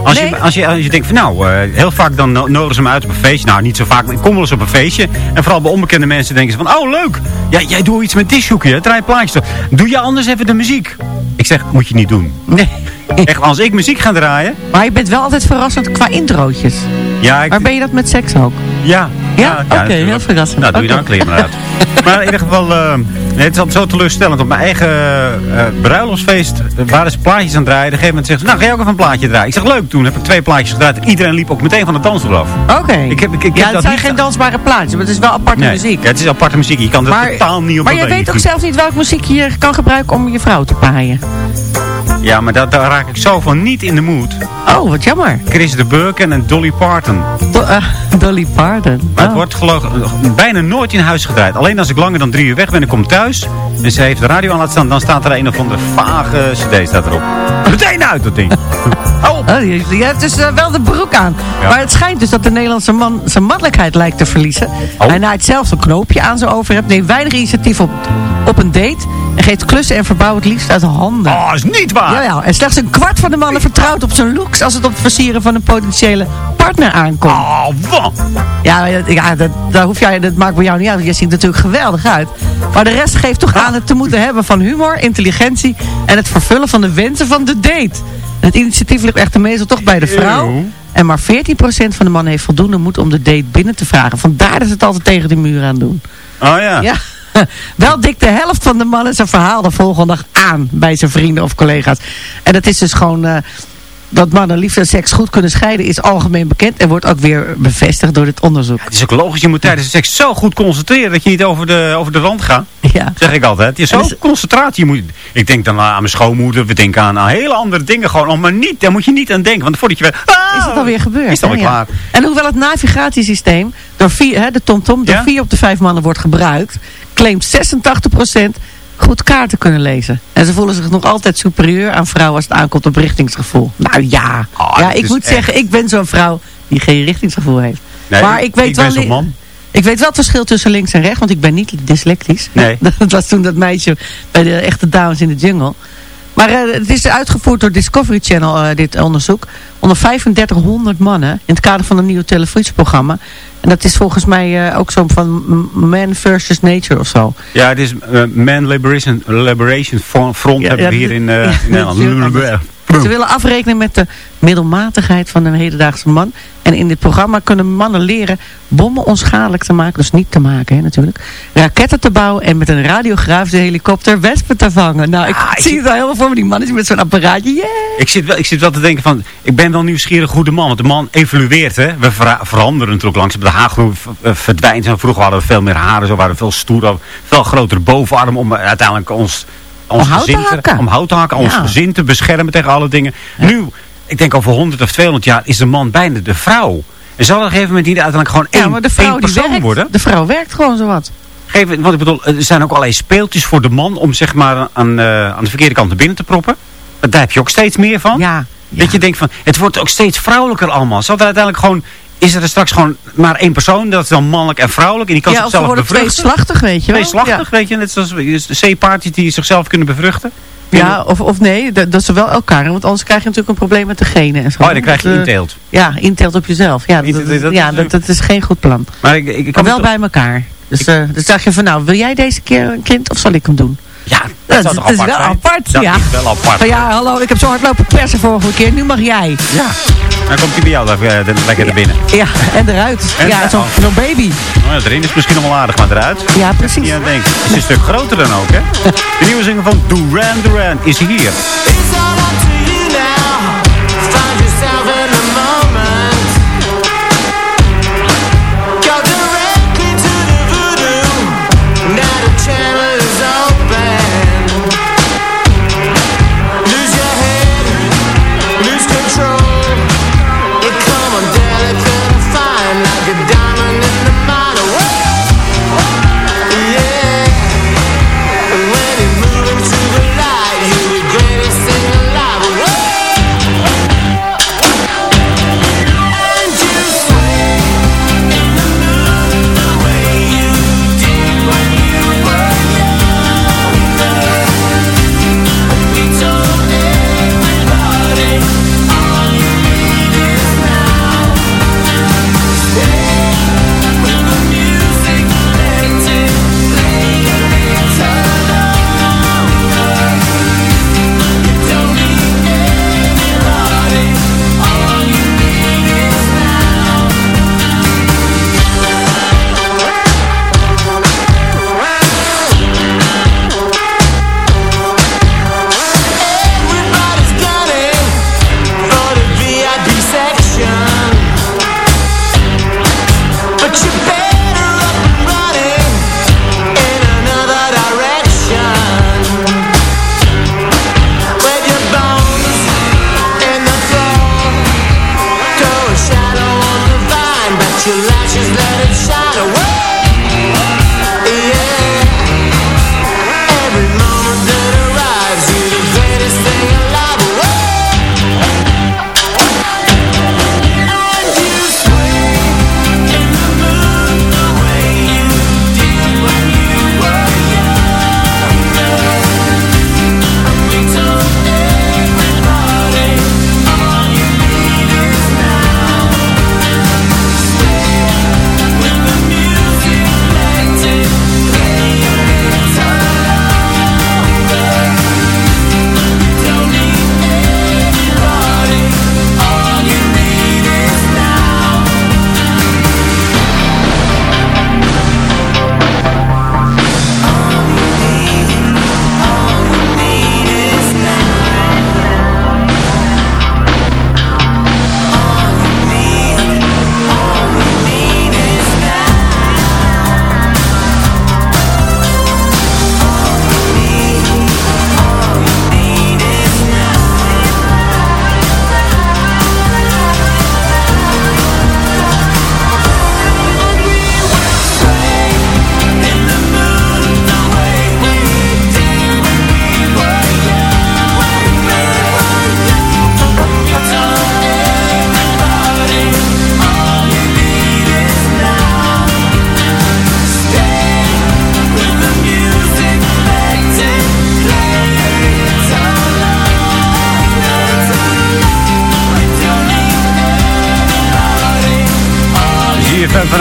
Als, Nee. je, als, je, als je denkt van nou, eh, heel vaak dan no- nodigen ze me uit op een feestje. Nou, niet zo vaak, maar ik kom wel eens op een feestje. En vooral bij onbekende mensen denken ze van, oh leuk. Ja, jij doet iets met dishoekje, draai plaatjes. Doe je anders even de muziek? Ik zeg, moet je niet doen. Nee. Echt, als ik muziek ga draaien. Maar je bent wel altijd verrassend qua introotjes. Ja, ik, Maar ben je dat met seks ook? ja, Ja? Oké, heel verrassend. Nou, doe je dan kleren maar uit. maar in ieder geval, eh, nee, het is altijd zo teleurstellend. Op mijn eigen eh bruiloftsfeest eh, waren ze plaatjes aan het draaien. Op een gegeven moment zeggen ze, nou ga je ook even een plaatje draaien. Ik zeg, leuk. Toen heb ik twee plaatjes gedraaid. En iedereen liep ook meteen van de dansvloer af. Oké. Ik heb- ik- ik ja, heb dat het zijn niet- geen dansbare plaatjes, maar het is wel aparte Nee, muziek. ja, het is aparte muziek. Je kan er Maar, totaal niet op maar bewegen. weet ook zelf niet welke muziek je kan gebruiken om je vrouw te paaien. Ja, maar dat, daar raak ik zo van niet in de mood. Oh, wat jammer. Chris de Burken en Dolly Parton. Do- eh, Dolly Parton. Maar het Oh. wordt geloof, bijna nooit in huis gedraaid. Alleen als ik langer dan drie uur weg ben en kom thuis. En ze heeft de radio aan laten staan. Dan staat er een of andere vage cd staat erop. Meteen uit dat ding. Oh. Oh, je, je hebt dus eh, wel de broek aan. Ja. Maar het schijnt dus dat de Nederlandse man zijn mannelijkheid lijkt te verliezen. Oh. Hij naait zelfs een knoopje aan zijn overhemd. Neemt weinig initiatief op, op een date. En geeft klussen en verbouw het liefst uit handen. Oh, is niet waar. Ja, ja. En slechts een kwart van de mannen vertrouwt op zijn looks als het op het versieren van een potentiële partner aankomt. Oh, wat? Ja, ja dat, dat, hoef jij, dat maakt bij jou niet uit. Je ziet er natuurlijk geweldig uit. Maar de rest geeft toch aan het te moeten hebben van humor, intelligentie en het vervullen van de wensen van de date. Het initiatief ligt echter meestal toch bij de vrouw. En maar 14% van de mannen heeft voldoende moed om de date binnen te vragen. Vandaar dat ze het altijd tegen de muur aan doen. Oh ja. Ja. Wel dik de helft van de mannen zijn verhaal de volgende dag aan bij zijn vrienden of collega's. En dat is dus gewoon... eh, dat mannen liefde en seks goed kunnen scheiden is algemeen bekend en wordt ook weer bevestigd door dit onderzoek. Het is ook logisch, je moet tijdens de seks zo goed concentreren dat je niet over de, over de rand gaat. Ja. Zeg ik altijd. Het is zo concentratie. Moet, ik denk dan aan mijn schoonmoeder, we denken aan, aan hele andere dingen gewoon. Oh, maar niet, daar moet je niet aan denken, want voordat je weet... Ah, Is het alweer gebeurd? Is het alweer? Ja. klaar. En hoewel het navigatiesysteem door vier, hè, de TomTom door Ja? vier op de vijf mannen wordt gebruikt, claimt 86% goed kaarten kunnen lezen. En ze voelen zich nog altijd superieur aan vrouwen als het aankomt op richtingsgevoel. Nou ja, Ah, ja ik moet echt- zeggen, ik ben zo'n vrouw die geen richtingsgevoel heeft. Nee, maar ik weet ik wel... ben man. Ik weet wel het verschil tussen links en rechts, want ik ben niet dyslectisch. Nee. Dat was toen dat meisje bij de echte dames in de jungle. Maar eh, het is uitgevoerd door Discovery Channel, eh, dit onderzoek. Onder 3500 mannen in het kader van een nieuw televisieprogramma. En dat is volgens mij eh, ook zo'n van Man versus Nature of zo. Ja, het is Man Liberation, Liberation Front Ja, hebben we hier in, in Nederland. Ze willen afrekenen met de middelmatigheid van een hedendaagse man. En in dit programma kunnen mannen leren bommen onschadelijk te maken. Dus niet te maken hè, natuurlijk. Raketten te bouwen en met een radiografische helikopter wespen te vangen. Nou, ik Ah, zie het wel helemaal voor me. Die man is met zo'n apparaatje. Yeah! Ik zit, wel, ik zit wel te denken van, ik ben wel nieuwsgierig hoe de man, want de man evolueert hè. We vera- veranderen natuurlijk langzaam. De eh, verdwijnt. En vroeger hadden we veel meer haren, zo waren we veel stoerder, veel grotere bovenarm om eh, uiteindelijk ons, ons Om hout te gezin hakken. om hout te hakken, ons Ja. gezin te beschermen tegen alle dingen. Nu, ik denk over 100 of 200 jaar is de man bijna de vrouw. En zal er op een gegeven moment niet uiteindelijk gewoon Ja, één, maar de vrouw één persoon werkt. worden? De vrouw werkt gewoon zo wat. Geef, want ik bedoel, er zijn ook allerlei speeltjes voor de man om zeg maar aan, eh, aan de verkeerde kant naar binnen te proppen. Daar heb je ook steeds meer van. Ja. Dat je denkt van, het wordt ook steeds vrouwelijker allemaal. Zal er uiteindelijk gewoon, is er straks gewoon maar één persoon, dat is dan mannelijk en vrouwelijk. En die kan ja, zichzelf worden bevruchten. tweeslachtig, weet je wel. Tweeslachtig, weet je. Net zoals dus zeepaardjes die zichzelf kunnen bevruchten. Ja, of, of nee, dat, dat ze wel elkaar. Want anders krijg je natuurlijk een probleem met de genen. En zo. Oh, dan krijg je Dat, eh, inteelt. Ja, inteelt op jezelf. Ja, dat, dat- dat ja is- dat, dat is geen goed plan. Maar ik, ik, ik kan wel bij elkaar. Dus, eh dus zeg je van nou, wil jij deze keer een kind of zal ik hem doen? Ja, Dat, is apart wel zijn? apart, Dat ja. is wel apart. Van ja, hallo, ik heb zo hard lopen persen vorige keer, nu mag jij. Ja. Dan komt hij bij jou eh, lekker naar binnen. Ja, en eruit. En ja, eruit. zo'n baby. Nou, erin is misschien nog wel aardig, maar eruit. Ja, precies. Niet aan denken. Het is een stuk groter dan ook, hè? De nieuwe zinger van Duran Duran is hier.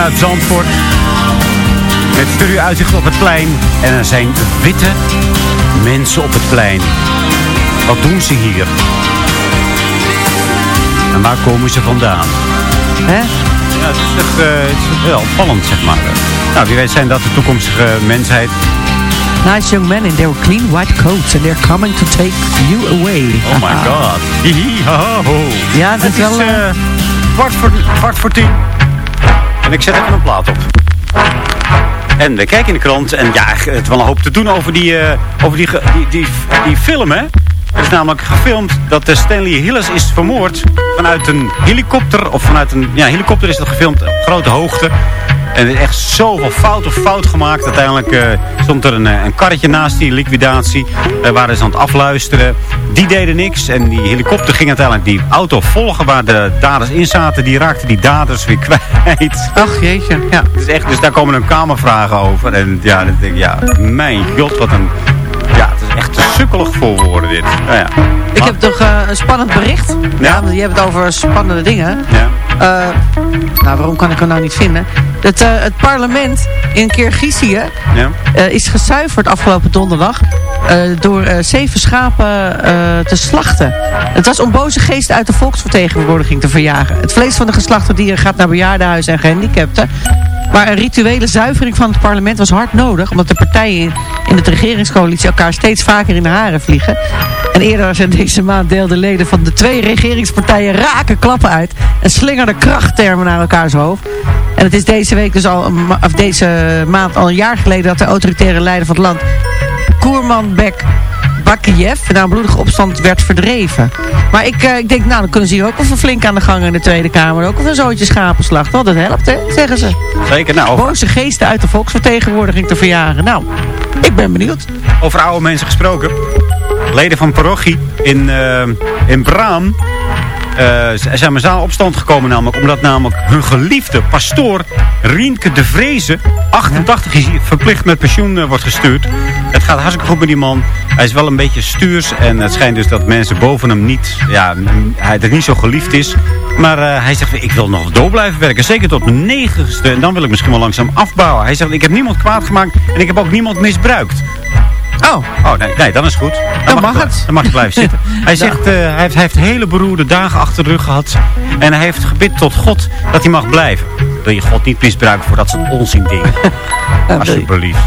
Vanuit Zandvoort. Met studio uitzicht op het plein. En er zijn witte mensen op het plein. Wat doen ze hier? En waar komen ze vandaan? Hè? Ja, het is echt eh, het is wel opvallend, zeg maar. Nou, wie weet zijn dat de toekomstige mensheid. Nice young men in their clean white coats and they're coming to take you away. Oh my god. Hihi, ho. Ja, dat Het is wel... eh, eh, kwart, voor, kwart voor tien. En ik zet even een plaat op. En we kijken in de krant. En ja, het is wel een hoop te doen over die, eh, over die, die, die, die film, hè. Er is namelijk gefilmd dat de Stanley Hillis is vermoord vanuit een helikopter. Of vanuit een ja, helikopter is dat gefilmd op grote hoogte. En er is echt zoveel fout of fout gemaakt. Uiteindelijk eh, stond er een, eh, een karretje naast die liquidatie. Daar waren ze aan het afluisteren. Die deden niks. En die helikopter ging uiteindelijk die auto volgen waar de daders in zaten. Die raakten die daders weer kwijt. Ach, jeetje. Ja. Het is echt, dus daar komen dan kamervragen over. En ja, dan denk ik, ja, mijn god, wat een... Ja, het is echt te sukkelig voor woorden dit. Nou ja. Ik heb toch eh, een spannend bericht. Ja, je hebt het over spannende dingen. Ja. Eh, nou, waarom kan ik hem nou niet vinden? Het, eh, het parlement in Kirgizië Ja. is gezuiverd afgelopen donderdag door eh, zeven schapen eh, te slachten. Het was om boze geesten uit de volksvertegenwoordiging te verjagen. Het vlees van de geslachte dieren gaat naar bejaardenhuizen en gehandicapten. Maar een rituele zuivering van het parlement was hard nodig... omdat de partijen in de regeringscoalitie elkaar steeds vaker in de haren vliegen. En eerder in deze maand deelden leden van de twee regeringspartijen rake klappen uit... en slingerden krachttermen naar elkaars hoofd. En het is deze week dus al, of deze maand al een jaar geleden... dat de autoritaire leider van het land, Koermanbek Bakiev, na een bloedige opstand werd verdreven. Maar ik, eh, ik denk, nou, dan kunnen ze hier ook even flink aan de gang in de Tweede Kamer. Ook of een zootje schapenslacht. Dat helpt, hè, zeggen ze. Zeker, nou, over, Boze geesten uit de volksvertegenwoordiging te verjagen. Nou, ik ben benieuwd. over oude mensen gesproken. Leden van parochie in, eh in Braam eh, zijn massaal opstand gekomen namelijk. Omdat namelijk hun geliefde pastoor Rienke de Vreese, 88 is, verplicht met pensioen eh, wordt gestuurd. Het gaat hartstikke goed met die man. Hij is wel een beetje stuurs en het schijnt dus dat mensen boven hem niet, ja, hij er niet zo geliefd is. Maar eh, hij zegt, ik wil nog door blijven werken. Zeker tot mijn negentigste. En dan wil ik misschien wel langzaam afbouwen. Hij zegt, ik heb niemand kwaad gemaakt en ik heb ook niemand misbruikt. Oh, Oh, nee, nee dan is goed. Dan mag het. Dan mag ik blijven zitten. Hij zegt, eh, hij, heeft, hij heeft hele beroerde dagen achter de rug gehad. En hij heeft gebid tot God dat hij mag blijven. Wil je God niet misbruiken voor dat soort onzin dingen? Alsjeblieft.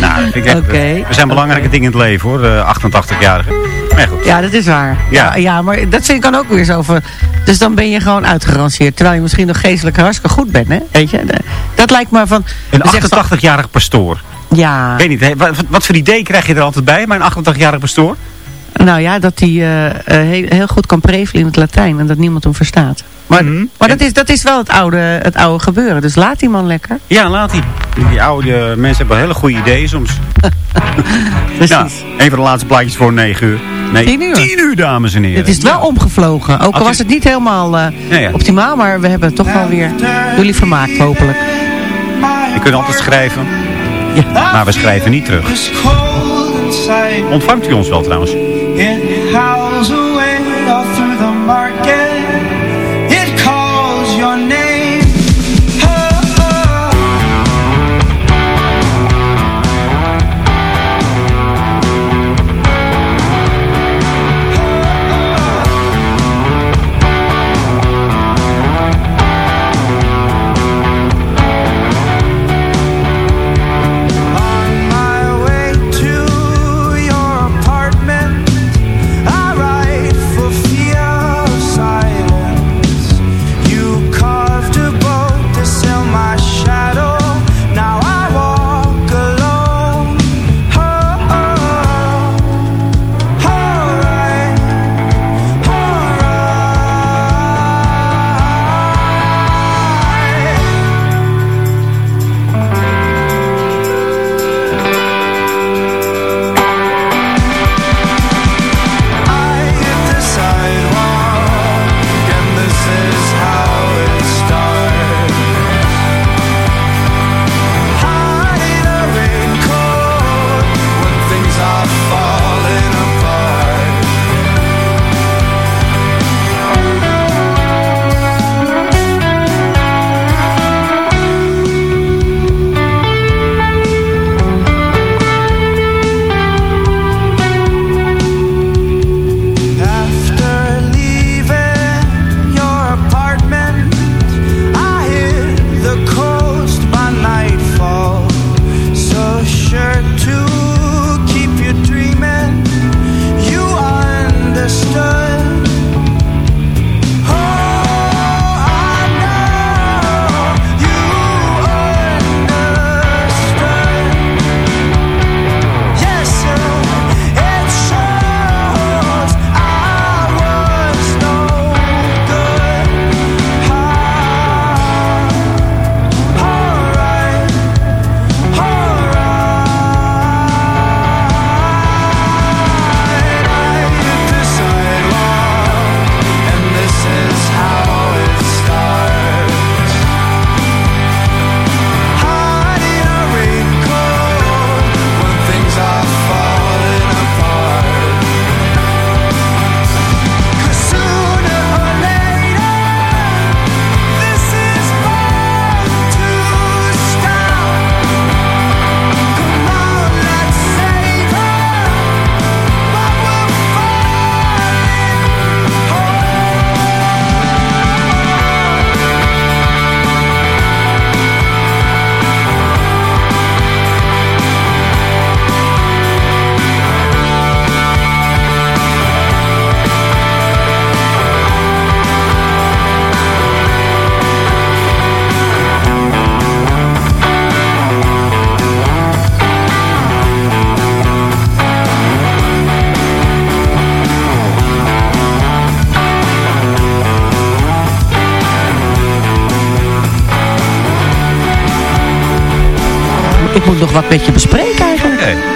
nou, ik echt, Oké. Er zijn belangrijke dingen in het leven hoor, de 88-jarige. Maar goed. ja, dat is waar. Ja, Ja. ja, maar dat vind ik dan ook weer zo van... Dus dan ben je gewoon uitgeranceerd. Terwijl je misschien nog geestelijk hartstikke goed bent, hè? Weet je? Dat lijkt me van... Een dan zegt ze- 88-jarige pastoor. Ja, weet niet, hè, wat, wat voor idee krijg je er altijd bij, mijn 88-jarige pastoor? nou ja, dat hij eh, eh, heel, heel goed kan prevelen in het Latijn. En dat niemand hem verstaat. Maar, Mhm. maar dat, is, dat is wel het oude, het oude gebeuren. Dus laat die man lekker. Ja, laat die. Die oude mensen hebben hele goede ideeën soms. Precies. Ja, een van de laatste plaatjes voor 9 uur. Nee, 10 uur. 10 uur, dames en heren. Het is wel omgevlogen. Ook al was het niet helemaal eh, ja. optimaal. Maar we hebben het toch wel weer jullie vermaakt, hopelijk. Je kunt altijd schrijven. Maar we schrijven niet terug. Ontvangt u ons wel trouwens?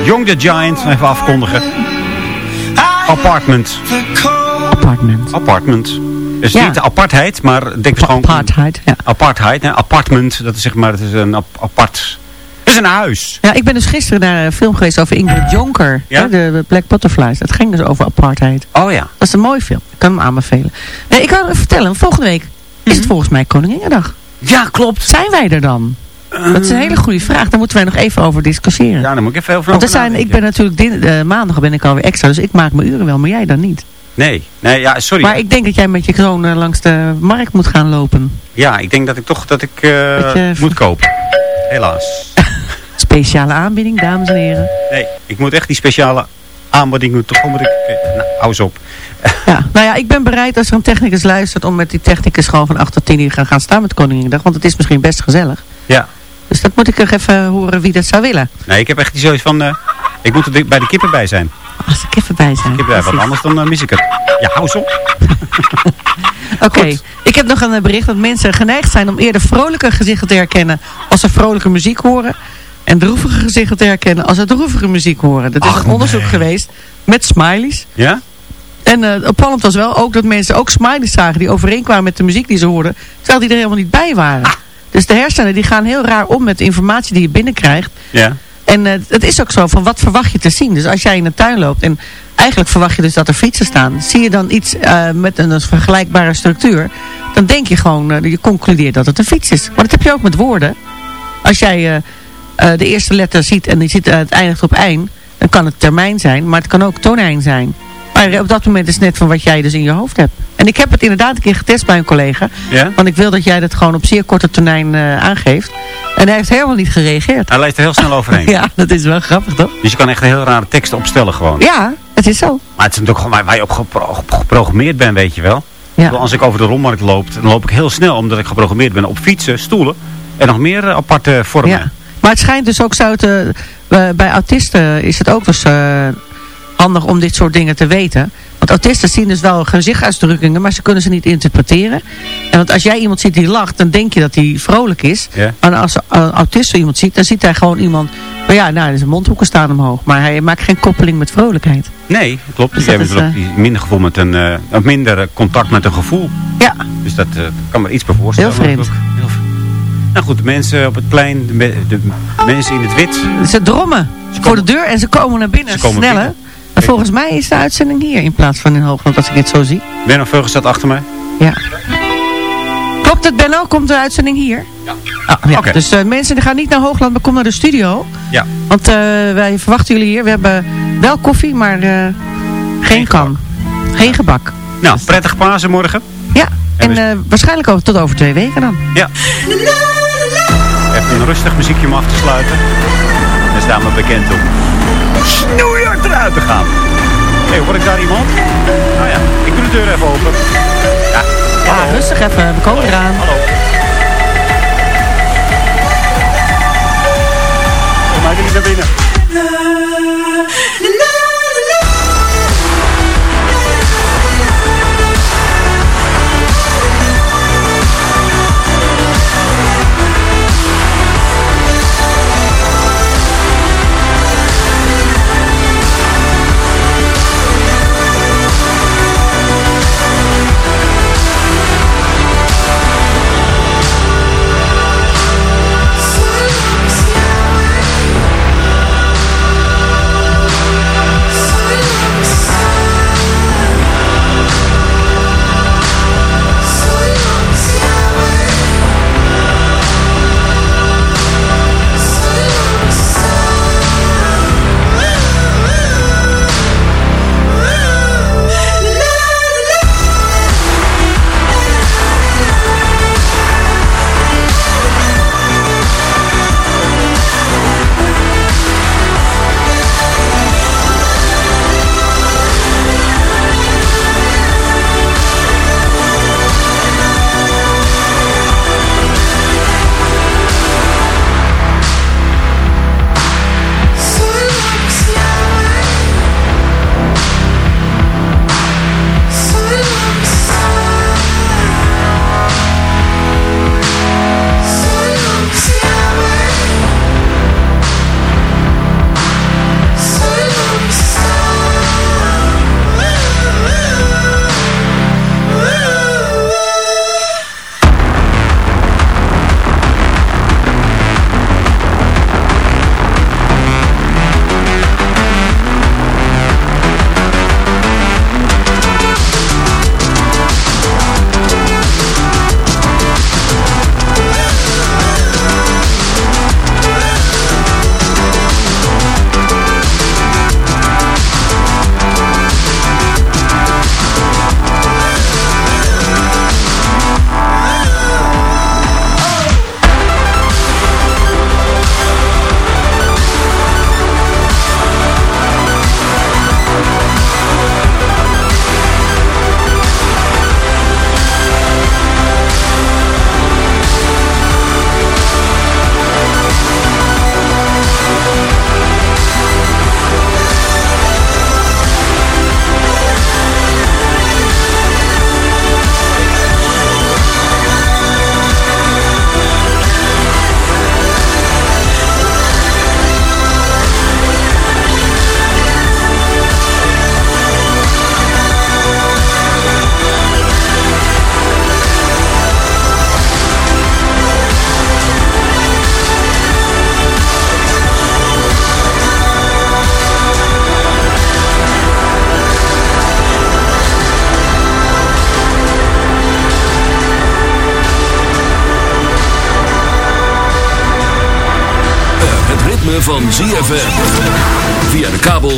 Young the Giant, even afkondigen. Apartment. Apartment. Apartment. Dus Ja. niet de apartheid, maar denk dus gewoon... Apartheid, ja. Apartheid, hè? apartment. Dat is zeg maar, het is een ap- apart... Het is een huis. Ja, ik ben dus gisteren naar een film geweest over Ingrid Jonker. Ja? hè, de, Black Butterflies. Dat ging dus over apartheid. Oh ja. Dat is een mooie film. Ik kan hem aanbevelen. Nee, ik wil even vertellen. Volgende week is het volgens mij Koninginnedag. Ja, klopt. Zijn wij er dan? Dat is een hele goede vraag. Daar moeten wij nog even over discussiëren. Ja, dan moet ik even over Want er zijn, ik ben natuurlijk din, eh, maandag ben ik alweer extra. Dus ik maak mijn uren wel. Maar jij dan niet. Nee, nee, ja, sorry. Maar ik denk dat jij met je zoon eh, langs de markt moet gaan lopen. Ja, ik denk dat ik toch dat ik eh, Dat je- moet kopen. Helaas. Speciale aanbieding, dames en heren. Nee, ik moet echt die speciale aanbieding doen. Toch moet ik... Nou, hou eens op. Ja, nou ja, ik ben bereid als er een technicus luistert om met die technicus gewoon van 8 tot 10 uur gaan, gaan staan met Koninginnedag. Want het is misschien best gezellig. Ja. Dus dat moet ik nog even horen wie dat zou willen. Nee, ik heb echt zoiets van... eh, ik moet er bij de kippen bij zijn. Als ik even bij zijn. Kippen bij, want Precies. anders dan eh, mis ik het. Ja, hou eens op. Oké, ik heb nog een eh, bericht dat mensen geneigd zijn om eerder vrolijke gezichten te herkennen als ze vrolijke muziek horen. En droevige gezichten te herkennen als ze droevige muziek horen. Dat is Ach, een onderzoek nee. geweest met smileys. Ja? En eh opvallend was wel ook dat mensen ook smileys zagen die overeenkwamen met de muziek die ze hoorden. Terwijl die er helemaal niet bij waren. Dus de hersenen die gaan heel raar om met de informatie die je binnenkrijgt. Ja. En eh, het is ook zo van wat verwacht je te zien. Dus als jij in de tuin loopt en eigenlijk verwacht je dus dat er fietsen staan. Zie je dan iets eh, met een, een vergelijkbare structuur. Dan denk je gewoon, eh, je concludeert dat het een fiets is. Maar dat heb je ook met woorden. Als jij de eerste letter ziet en die ziet, het eindigt op eind. Dan kan het termijn zijn, maar het kan ook tonijn zijn. Maar op dat moment is het net van wat jij dus in je hoofd hebt. En ik heb het inderdaad een keer getest bij een collega. Ja? Want ik wil dat jij dat gewoon op zeer korte tonijn eh, aangeeft. En hij heeft helemaal niet gereageerd. Hij leest er heel snel overheen. Ja, dat is wel grappig toch? Dus je kan echt een heel rare teksten opstellen gewoon. Ja, het is zo. Maar het is natuurlijk gewoon waar, je op gepro- op geprogrammeerd bent, weet je wel. Ja. Als ik over de rommarkt loop, dan loop ik heel snel, omdat ik geprogrammeerd ben op fietsen, stoelen en nog meer eh, aparte vormen. Ja. Maar het schijnt dus ook zo te... eh, bij autisten is het ook dus eh, handig om dit soort dingen te weten. Want autisten zien dus wel gezichtsuitdrukkingen, maar ze kunnen ze niet interpreteren. En want als jij iemand ziet die lacht, dan denk je dat hij vrolijk is. Ja. Maar als een autist zo iemand ziet, dan ziet hij gewoon iemand... Maar ja, nou, zijn mondhoeken staan omhoog. Maar hij maakt geen koppeling met vrolijkheid. Nee, klopt. Dus is, hebt ook minder gevoel met een, eh, een minder eh, contact met een gevoel. Ja, Dus dat eh, kan me iets bij voorstellen. Heel vreemd. Heel. Nou goed, de mensen op het plein, de, me- de mensen in het wit. ze drommen voor de deur en ze komen naar binnen. Ze komen sneller. binnen. En volgens mij is de uitzending hier in plaats van in Hoogland, als ik dit zo zie. Benno Veugen staat achter mij. Ja. Klopt het, Benno? Komt de uitzending hier? Ja. ja. Oké. Dus eh, mensen die gaan niet naar Hoogland, maar kom naar de studio. Ja. Want eh, wij verwachten jullie hier. We hebben wel koffie, maar eh, geen kan. Geen gebak. Nou, prettig Pasen morgen. Ja. En waarschijnlijk over, tot over twee weken dan. Ja. Even een rustig muziekje om af te sluiten. Staan we bekend om. Snoeihard eruit te gaan. Hé, hey, hoor ik daar iemand? Nou ja, ik doe de deur even open. Ja, Ja, rustig even. We komen eraan. Hallo. Kom maar niet naar binnen.